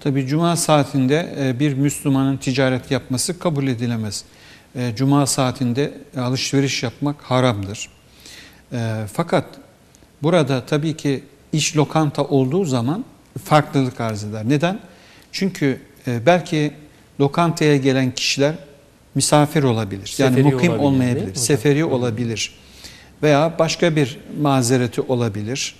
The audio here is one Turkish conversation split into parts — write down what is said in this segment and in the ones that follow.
Tabi cuma saatinde e, bir Müslümanın ticaret yapması kabul edilemez. E, cuma saatinde alışveriş yapmak haramdır. E, fakat burada tabii ki iş lokanta olduğu zaman farklılık arz eder. Neden? Çünkü belki lokantaya gelen kişiler misafir olabilir. Seferi yani mukim olabilir, olmayabilir. Seferi olabilir. Veya başka bir mazereti olabilir.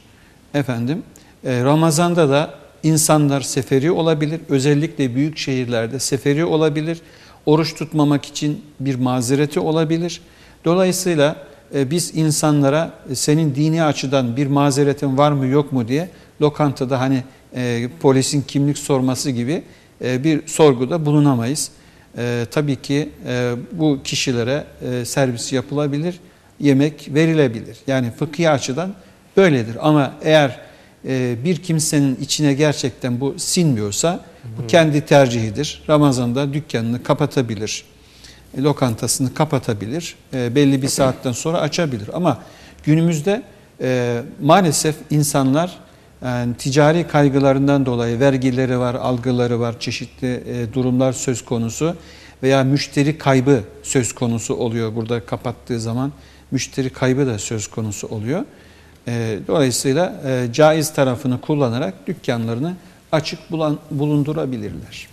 Efendim Ramazan'da da insanlar seferi olabilir. Özellikle büyük şehirlerde seferi olabilir. Oruç tutmamak için bir mazereti olabilir. Dolayısıyla e, biz insanlara e, senin dini açıdan bir mazeretin var mı yok mu diye lokantada hani e, polisin kimlik sorması gibi e, bir sorguda bulunamayız. E, tabii ki e, bu kişilere e, servis yapılabilir, yemek verilebilir. Yani fıkhi açıdan böyledir. Ama eğer bir kimsenin içine gerçekten bu sinmiyorsa bu kendi tercihidir. Ramazan'da dükkanını kapatabilir, e, lokantasını kapatabilir, e, belli bir saatten sonra açabilir. Ama günümüzde maalesef insanlar yani ticari kaygılarından dolayı vergileri var, algıları var, çeşitli durumlar söz konusu veya müşteri kaybı söz konusu oluyor burada kapattığı zaman. Müşteri kaybı da söz konusu oluyor. E, dolayısıyla caiz tarafını kullanarak dükkanlarını açık bulundurabilirler.